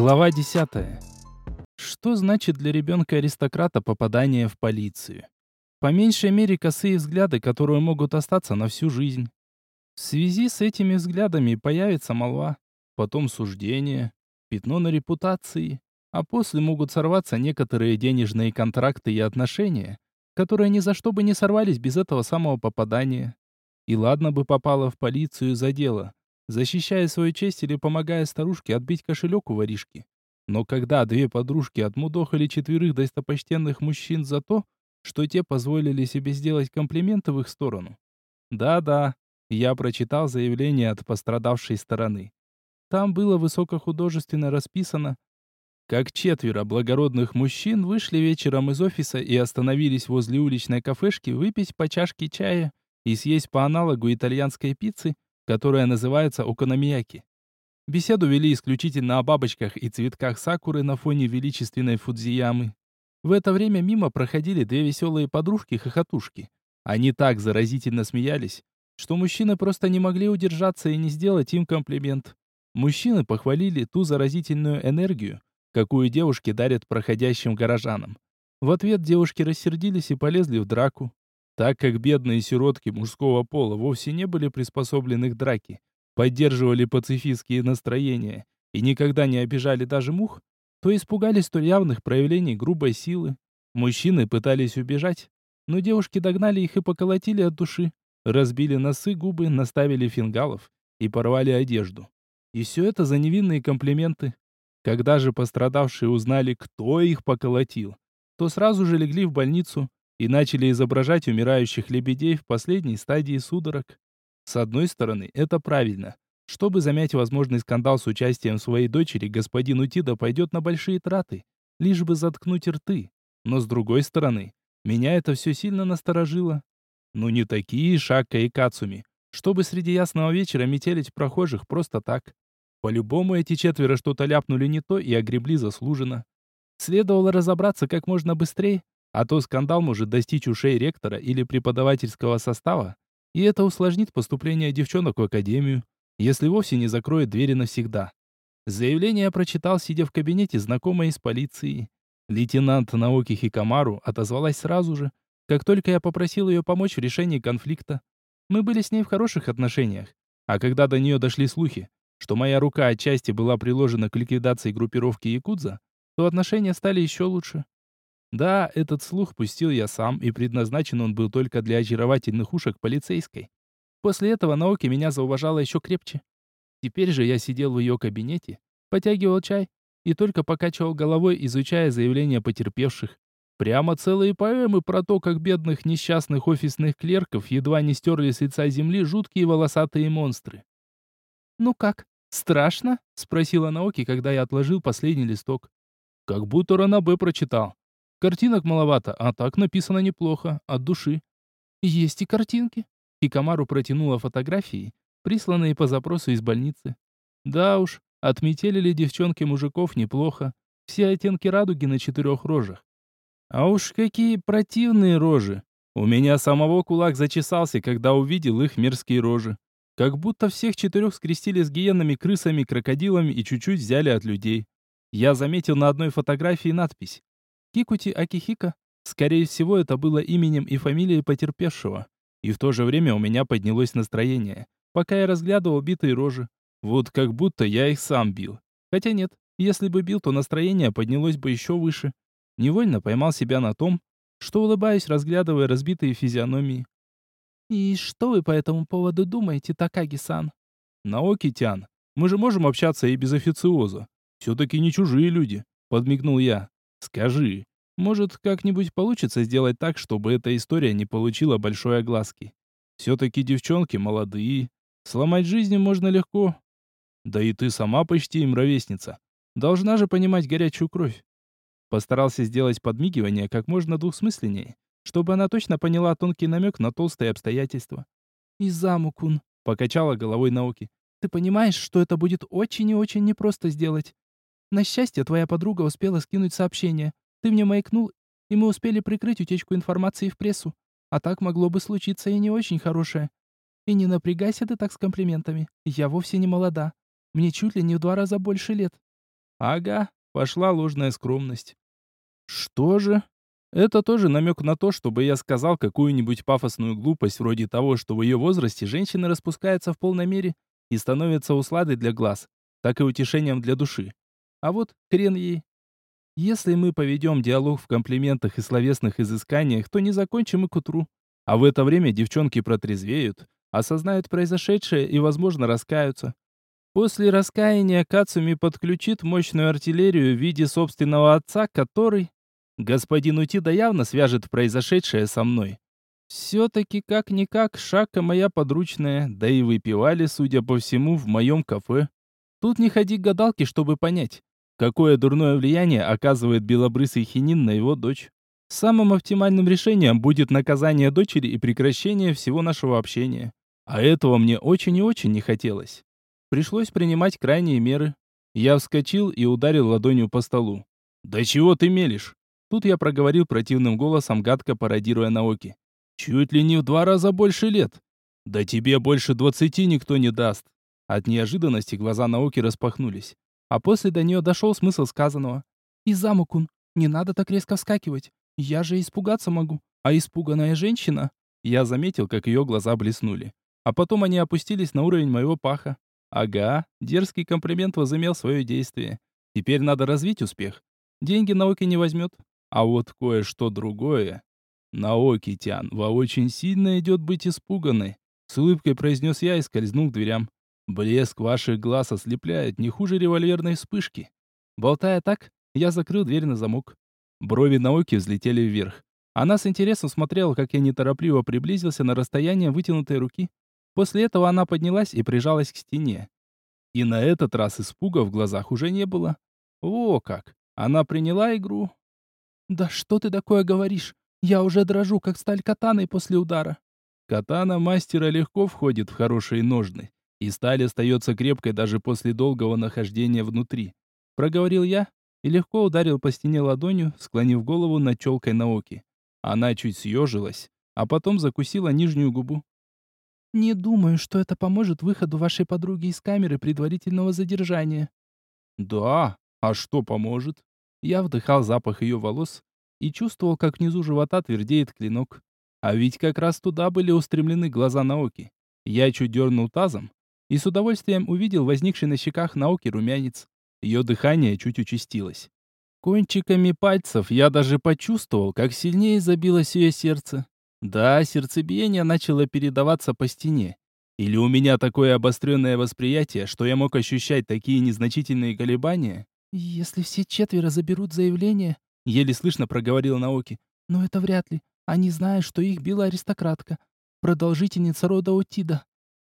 Глава 10. Что значит для ребенка-аристократа попадание в полицию? По меньшей мере косые взгляды, которые могут остаться на всю жизнь. В связи с этими взглядами появится молва, потом суждение, пятно на репутации, а после могут сорваться некоторые денежные контракты и отношения, которые ни за что бы не сорвались без этого самого попадания. И ладно бы попала в полицию за дело, защищая свою честь или помогая старушке отбить кошелек у воришки. Но когда две подружки отмудохали четверых достопочтенных мужчин за то, что те позволили себе сделать комплименты в их сторону. Да-да, я прочитал заявление от пострадавшей стороны. Там было высокохудожественно расписано, как четверо благородных мужчин вышли вечером из офиса и остановились возле уличной кафешки выпить по чашке чая и съесть по аналогу итальянской пиццы, которая называется окономияки. Беседу вели исключительно о бабочках и цветках сакуры на фоне величественной Фудзиямы. В это время мимо проходили две веселые подружки-хохотушки. Они так заразительно смеялись, что мужчины просто не могли удержаться и не сделать им комплимент. Мужчины похвалили ту заразительную энергию, какую девушки дарят проходящим горожанам. В ответ девушки рассердились и полезли в драку. Так как бедные сиротки мужского пола вовсе не были приспособлены к драке, поддерживали пацифистские настроения и никогда не обижали даже мух, то испугались столь явных проявлений грубой силы. Мужчины пытались убежать, но девушки догнали их и поколотили от души, разбили носы, губы, наставили фингалов и порвали одежду. И все это за невинные комплименты. Когда же пострадавшие узнали, кто их поколотил, то сразу же легли в больницу, и начали изображать умирающих лебедей в последней стадии судорог. С одной стороны, это правильно. Чтобы замять возможный скандал с участием своей дочери, господин Утида пойдет на большие траты, лишь бы заткнуть рты. Но с другой стороны, меня это все сильно насторожило. Ну не такие Шакка и Кацуми, чтобы среди ясного вечера метелить прохожих просто так. По-любому эти четверо что-то ляпнули не то и огребли заслуженно. Следовало разобраться как можно быстрее, а то скандал может достичь ушей ректора или преподавательского состава, и это усложнит поступление девчонок в академию, если вовсе не закроет двери навсегда. Заявление я прочитал, сидя в кабинете знакомой из полиции. Лейтенант Наоки Хикамару отозвалась сразу же, как только я попросил ее помочь в решении конфликта. Мы были с ней в хороших отношениях, а когда до нее дошли слухи, что моя рука отчасти была приложена к ликвидации группировки Якудза, то отношения стали еще лучше. Да, этот слух пустил я сам, и предназначен он был только для очаровательных ушек полицейской. После этого Наоки меня зауважала еще крепче. Теперь же я сидел в ее кабинете, потягивал чай и только покачивал головой, изучая заявления потерпевших. Прямо целые поэмы про то, как бедных несчастных офисных клерков едва не стерли с лица земли жуткие волосатые монстры. «Ну как, страшно?» — спросила Наоки, когда я отложил последний листок. «Как будто Ранабе прочитал», Картинок маловато, а так написано неплохо, от души. Есть и картинки. И Камару протянула фотографии, присланные по запросу из больницы. Да уж, отметили девчонки мужиков неплохо. Все оттенки радуги на четырех рожах. А уж какие противные рожи. У меня самого кулак зачесался, когда увидел их мерзкие рожи. Как будто всех четырех скрестили с гиенами, крысами, крокодилами и чуть-чуть взяли от людей. Я заметил на одной фотографии надпись Кикути Акихика. Скорее всего, это было именем и фамилией потерпевшего. И в то же время у меня поднялось настроение, пока я разглядывал битые рожи. Вот как будто я их сам бил. Хотя нет, если бы бил, то настроение поднялось бы еще выше. Невольно поймал себя на том, что улыбаюсь, разглядывая разбитые физиономии. «И что вы по этому поводу думаете, Такаги-сан?» «Наоки-тян, мы же можем общаться и без официоза. Все-таки не чужие люди», — подмигнул я. Скажи, может, как-нибудь получится сделать так, чтобы эта история не получила большой огласки? Все-таки девчонки молодые. Сломать жизни можно легко. Да и ты сама почти им ровесница. Должна же понимать горячую кровь. Постарался сделать подмигивание как можно двухсмысленнее, чтобы она точно поняла тонкий намек на толстые обстоятельства. «Изаму-кун», — покачала головой науки. «Ты понимаешь, что это будет очень и очень непросто сделать. На счастье, твоя подруга успела скинуть сообщение. Ты мне маякнул, и мы успели прикрыть утечку информации в прессу. А так могло бы случиться и не очень хорошее. И не напрягайся ты так с комплиментами. Я вовсе не молода. Мне чуть ли не в два раза больше лет. Ага, пошла ложная скромность. Что же? Это тоже намек на то, чтобы я сказал какую-нибудь пафосную глупость вроде того, что в ее возрасте женщина распускается в полной мере и становится усладой для глаз, так и утешением для души. А вот хрен ей. Если мы поведем диалог в комплиментах и словесных изысканиях, то не закончим и к утру. А в это время девчонки протрезвеют, осознают произошедшее и, возможно, раскаются. После раскаяния Кацуми подключит мощную артиллерию в виде собственного отца, который... Господин Утида явно свяжет произошедшее со мной. Все-таки как-никак Шака моя подручная, да и выпивали, судя по всему, в моем кафе. Тут не ходи к гадалке, чтобы понять, какое дурное влияние оказывает белобрысый хинин на его дочь. Самым оптимальным решением будет наказание дочери и прекращение всего нашего общения. А этого мне очень и очень не хотелось. Пришлось принимать крайние меры. Я вскочил и ударил ладонью по столу. «Да чего ты мелешь?» Тут я проговорил противным голосом, гадко пародируя Наоки. «Чуть ли не в два раза больше лет. Да тебе больше двадцати никто не даст». От неожиданности глаза Наоки распахнулись. А после до нее дошел смысл сказанного. «Изамукун, не надо так резко вскакивать. Я же испугаться могу. А испуганная женщина...» Я заметил, как ее глаза блеснули. А потом они опустились на уровень моего паха. Ага, дерзкий комплимент возымел свое действие. Теперь надо развить успех. Деньги науки не возьмет. А вот кое-что другое. Наоки Тян, во очень сильно идет быть испуганной. С улыбкой произнес я и скользнул к дверям. Блеск ваших глаз ослепляет не хуже револьверной вспышки. Болтая так, я закрыл дверь на замок. Брови Наоки взлетели вверх. Она с интересом смотрела, как я неторопливо приблизился на расстояние вытянутой руки. После этого она поднялась и прижалась к стене. И на этот раз испуга в глазах уже не было. О, как! Она приняла игру. «Да что ты такое говоришь? Я уже дрожу, как сталь катаной после удара». Катана мастера легко входит в хорошие ножны, и сталь остается крепкой даже после долгого нахождения внутри. Проговорил я и легко ударил по стене ладонью, склонив голову над челкой Наоки. Она чуть съежилась, а потом закусила нижнюю губу. «Не думаю, что это поможет выходу вашей подруги из камеры предварительного задержания». «Да, а что поможет?» Я вдыхал запах ее волос и чувствовал, как внизу живота твердеет клинок. А ведь как раз туда были устремлены глаза Наоки. Я чуть дернул тазом и с удовольствием увидел возникший на щеках Наоки румянец. Ее дыхание чуть участилось. Кончиками пальцев я даже почувствовал, как сильнее забилось ее сердце. Да, сердцебиение начало передаваться по стене. Или у меня такое обостренное восприятие, что я мог ощущать такие незначительные колебания? «Если все четверо заберут заявление...» — еле слышно проговорила Наоки. «Но это вряд ли. Они знают, что их била аристократка. Продолжительница рода Утида».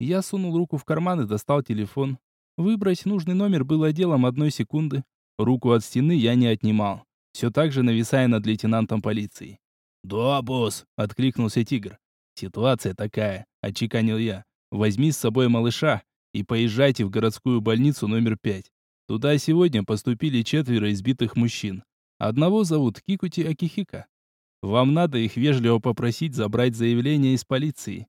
Я сунул руку в карман и достал телефон. Выбрать нужный номер было делом одной секунды. Руку от стены я не отнимал, все так же нависая над лейтенантом полиции. «Да, босс!» — откликнулся тигр. «Ситуация такая», — отчеканил я. «Возьми с собой малыша и поезжайте в городскую больницу номер пять. Туда сегодня поступили четверо избитых мужчин. Одного зовут Кикути Акихика. Вам надо их вежливо попросить забрать заявление из полиции».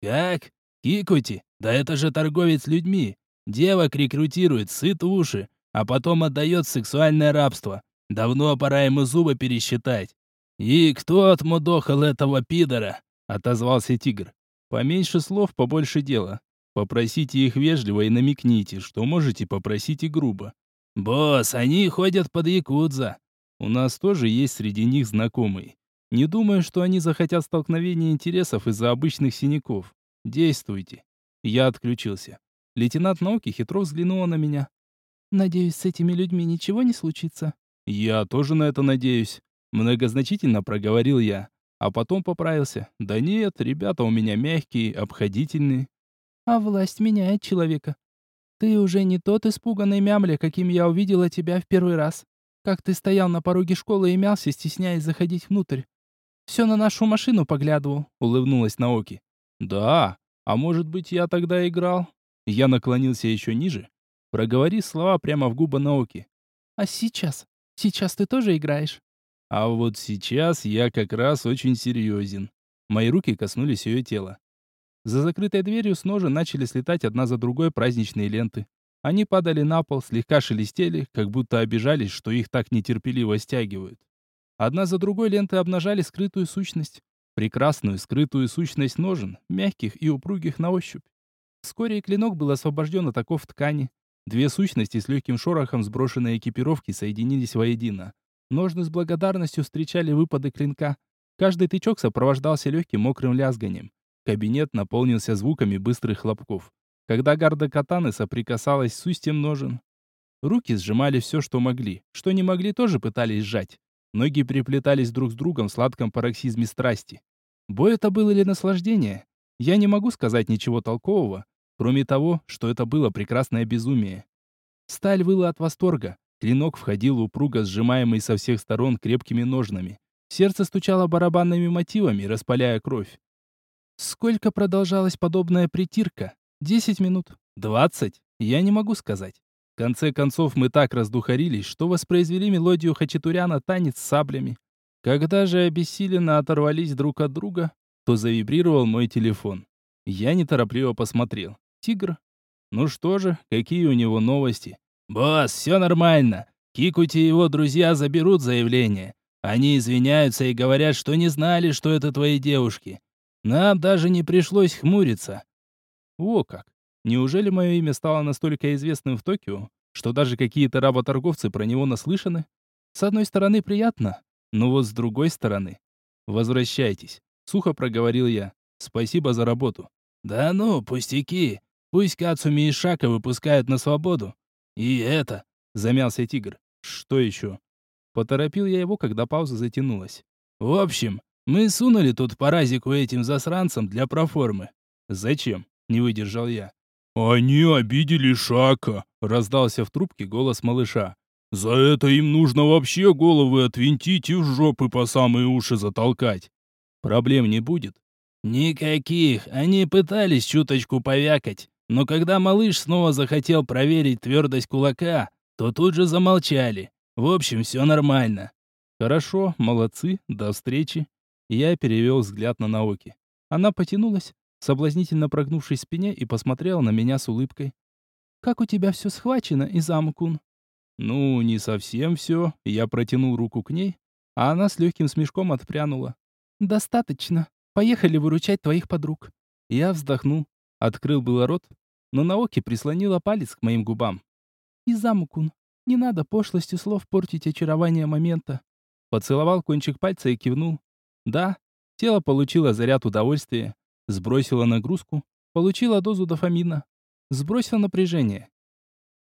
«Как? Кикути? Да это же торговец людьми. Девок рекрутирует, сыт уши, а потом отдает сексуальное рабство. Давно пора ему зубы пересчитать. «И кто отмудохал этого пидора?» — отозвался тигр. «Поменьше слов, побольше дела. Попросите их вежливо и намекните, что можете попросить и грубо. «Босс, они ходят под якудза. У нас тоже есть среди них знакомые. Не думаю, что они захотят столкновения интересов из-за обычных синяков. Действуйте». Я отключился. Лейтенант науки хитро взглянула на меня. «Надеюсь, с этими людьми ничего не случится?» «Я тоже на это надеюсь. Многозначительно проговорил я, а потом поправился. Да нет, ребята у меня мягкие, обходительные. А власть меняет человека. Ты уже не тот испуганный мямля, каким я увидела тебя в первый раз. Как ты стоял на пороге школы и мялся, стесняясь заходить внутрь. Все на нашу машину поглядывал, улыбнулась Наоки. Да, а может быть, я тогда играл? Я наклонился еще ниже. Проговори слова прямо в губы Наоки. А сейчас? Сейчас ты тоже играешь? А вот сейчас я как раз очень серьезен. Мои руки коснулись ее тела. За закрытой дверью с ножа начали слетать одна за другой праздничные ленты. Они падали на пол, слегка шелестели, как будто обижались, что их так нетерпеливо стягивают. Одна за другой ленты обнажали скрытую сущность. Прекрасную скрытую сущность ножен, мягких и упругих на ощупь. Вскоре клинок был освобожден от оков ткани. Две сущности с легким шорохом сброшенной экипировки соединились воедино. Ножны с благодарностью встречали выпады клинка. Каждый тычок сопровождался легким мокрым лязганием. Кабинет наполнился звуками быстрых хлопков. Когда гарда катаны соприкасалась с устьем ножен. Руки сжимали все, что могли. Что не могли, тоже пытались сжать. Ноги переплетались друг с другом в сладком пароксизме страсти. Бой это было или наслаждение? Я не могу сказать ничего толкового, кроме того, что это было прекрасное безумие. Сталь выла от восторга. Клинок входил упруго, сжимаемый со всех сторон крепкими ножнами. Сердце стучало барабанными мотивами, распаляя кровь. Сколько продолжалась подобная притирка? Десять минут? Двадцать? Я не могу сказать. В конце концов мы так раздухарились, что воспроизвели мелодию Хачатуряна «Танец с саблями». Когда же обессиленно оторвались друг от друга, то завибрировал мой телефон. Я неторопливо посмотрел. Тигр. Ну что же, какие у него новости? «Босс, все нормально. Кикути и его друзья заберут заявление. Они извиняются и говорят, что не знали, что это твои девушки. Нам даже не пришлось хмуриться». О как! Неужели мое имя стало настолько известным в Токио, что даже какие-то работорговцы про него наслышаны? С одной стороны, приятно, но вот с другой стороны... «Возвращайтесь», — сухо проговорил я. «Спасибо за работу». «Да ну, пустяки. Пусть Кацуми и Шака выпускают на свободу. «И это...» — замялся тигр. «Что еще?» Поторопил я его, когда пауза затянулась. «В общем, мы сунули тут паразику этим засранцам для проформы». «Зачем?» — не выдержал я. «Они обидели Шака», — раздался в трубке голос малыша. «За это им нужно вообще головы отвинтить и в жопы по самые уши затолкать». «Проблем не будет?» «Никаких. Они пытались чуточку повякать. Но когда малыш снова захотел проверить твердость кулака, то тут же замолчали. В общем, все нормально. Хорошо, молодцы, до встречи. Я перевел взгляд на Наоки. Она потянулась, соблазнительно прогнувшись в спине, и посмотрела на меня с улыбкой. «Как у тебя все схвачено, Изаму-кун?» «Ну, не совсем все». Я протянул руку к ней, а она с легким смешком отпрянула. «Достаточно. Поехали выручать твоих подруг». Я вздохнул. Открыл было рот, но Наоки прислонила палец к моим губам. «Изаму-кун, не надо пошлостью слов портить очарование момента». Поцеловал кончик пальца и кивнул. «Да, тело получило заряд удовольствия, сбросило нагрузку, получило дозу дофамина, сбросило напряжение.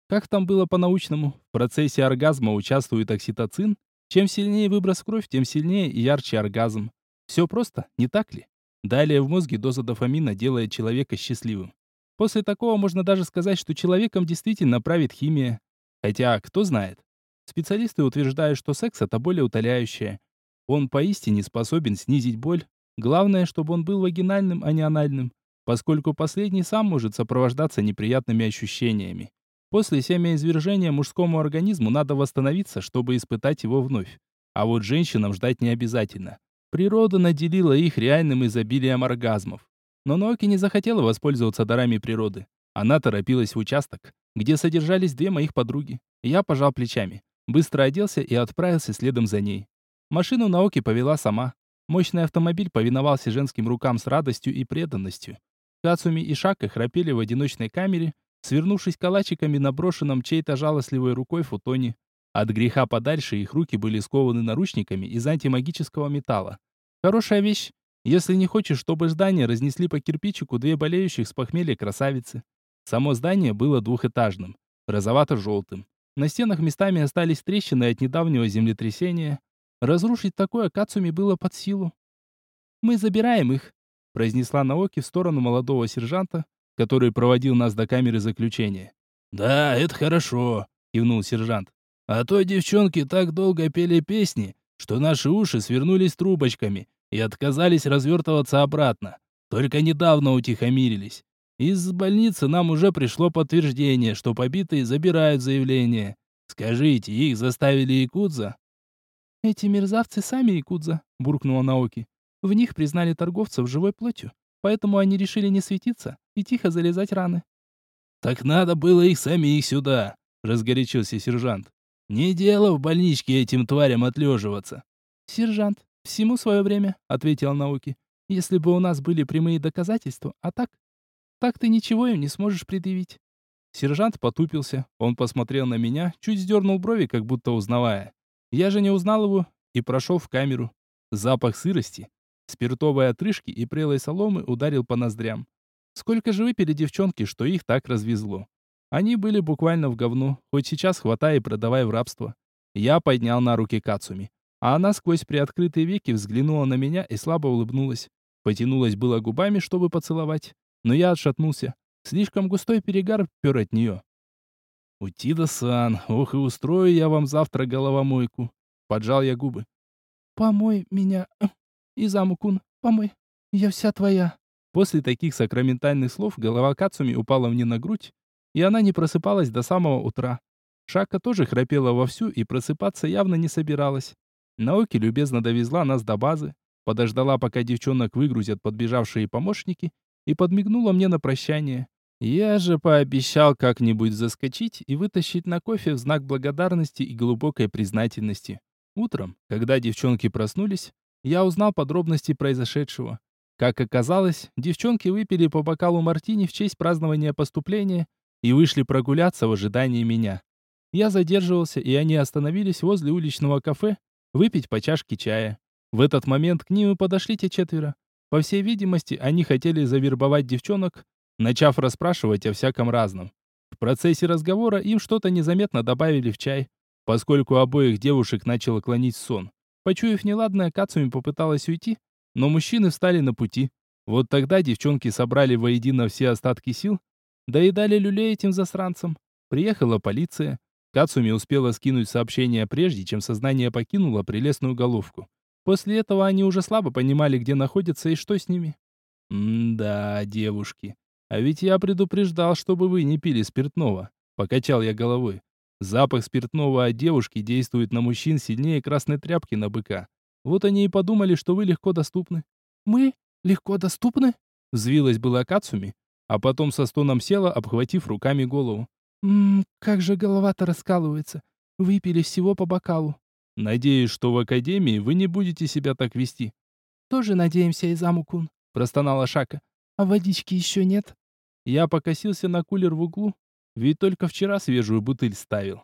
Как там было по-научному? В процессе оргазма участвует окситоцин. Чем сильнее выброс в кровь, тем сильнее и ярче оргазм. Все просто, не так ли? Далее в мозге доза дофамина делает человека счастливым. После такого можно даже сказать, что человеком действительно правит химия. Хотя, кто знает. Специалисты утверждают, что секс это более утоляющее. Он поистине способен снизить боль. Главное, чтобы он был вагинальным, а не анальным, поскольку последний сам может сопровождаться неприятными ощущениями. После семяизвержения мужскому организму надо восстановиться, чтобы испытать его вновь. А вот женщинам ждать не обязательно. Природа наделила их реальным изобилием оргазмов. Но Ноки не захотела воспользоваться дарами природы. Она торопилась в участок, где содержались две моих подруги. Я пожал плечами, быстро оделся и отправился следом за ней. Машину Наоки повела сама. Мощный автомобиль повиновался женским рукам с радостью и преданностью. Кацуми и Шака храпели в одиночной камере, свернувшись калачиками на брошенном чьей-то жалостливой рукой футоне. От греха подальше их руки были скованы наручниками из антимагического металла. Хорошая вещь, если не хочешь, чтобы здание разнесли по кирпичику две болеющих с похмелья красавицы. Само здание было двухэтажным, розовато-желтым. На стенах местами остались трещины от недавнего землетрясения. Разрушить такое Кацуми было под силу. «Мы забираем их», — произнесла Наоки в сторону молодого сержанта, который проводил нас до камеры заключения. «Да, это хорошо», — кивнул сержант. А то девчонки так долго пели песни, что наши уши свернулись трубочками и отказались развертываться обратно. Только недавно утихомирились. Из больницы нам уже пришло подтверждение, что побитые забирают заявление. Скажите, их заставили якудза? Эти мерзавцы сами якудза, буркнула Наоки. В них признали торговцев живой плотью, поэтому они решили не светиться и тихо залезать раны. Так надо было их самих сюда, разгорячился сержант. Не дело в больничке этим тварям отлеживаться. Сержант, всему свое время, ответил Науки. Если бы у нас были прямые доказательства, а так? Так ты ничего им не сможешь предъявить. Сержант потупился. Он посмотрел на меня, чуть сдернул брови, как будто узнавая. Я же не узнал его и прошел в камеру. Запах сырости, спиртовой отрыжки и прелой соломы ударил по ноздрям. Сколько же выпили девчонки, что их так развезло. Они были буквально в говно, хоть сейчас хватай и продавай в рабство. Я поднял на руки Кацуми, а она сквозь приоткрытые веки взглянула на меня и слабо улыбнулась. Потянулась было губами, чтобы поцеловать, но я отшатнулся. Слишком густой перегар пер от нее. «Утида-сан, ох и устрою я вам завтра головомойку!» Поджал я губы. «Помой меня, Изаму-кун, помой, я вся твоя». После таких сакраментальных слов голова Кацуми упала мне на грудь, и она не просыпалась до самого утра. Шака тоже храпела вовсю и просыпаться явно не собиралась. Наоки любезно довезла нас до базы, подождала, пока девчонок выгрузят подбежавшие помощники, и подмигнула мне на прощание. Я же пообещал как-нибудь заскочить и вытащить на кофе в знак благодарности и глубокой признательности. Утром, когда девчонки проснулись, я узнал подробности произошедшего. Как оказалось, девчонки выпили по бокалу мартини в честь празднования поступления и вышли прогуляться в ожидании меня. Я задерживался, и они остановились возле уличного кафе выпить по чашке чая. В этот момент к ним и подошли те четверо. По всей видимости, они хотели завербовать девчонок, начав расспрашивать о всяком разном. В процессе разговора им что-то незаметно добавили в чай, поскольку обоих девушек начало клонить сон. Почуяв неладное, Кацуми попыталась уйти, но мужчины встали на пути. Вот тогда девчонки собрали воедино все остатки сил, да и дали люлей этим засранцам. Приехала полиция. Кацуми успела скинуть сообщение прежде, чем сознание покинуло прелестную головку. После этого они уже слабо понимали, где находятся и что с ними. «М-да, девушки. А ведь я предупреждал, чтобы вы не пили спиртного». Покачал я головой. Запах спиртного от девушки действует на мужчин сильнее красной тряпки на быка. Вот они и подумали, что вы легко доступны. «Мы? Легко доступны?» Взвилась была Кацуми, а потом со стоном села, обхватив руками голову. «Ммм, как же голова-то раскалывается. Выпили всего по бокалу». Надеюсь, что в академии вы не будете себя так вести. Тоже надеемся, Изаму-кун, простонала Шака. А водички еще нет? Я покосился на кулер в углу, ведь только вчера свежую бутыль ставил.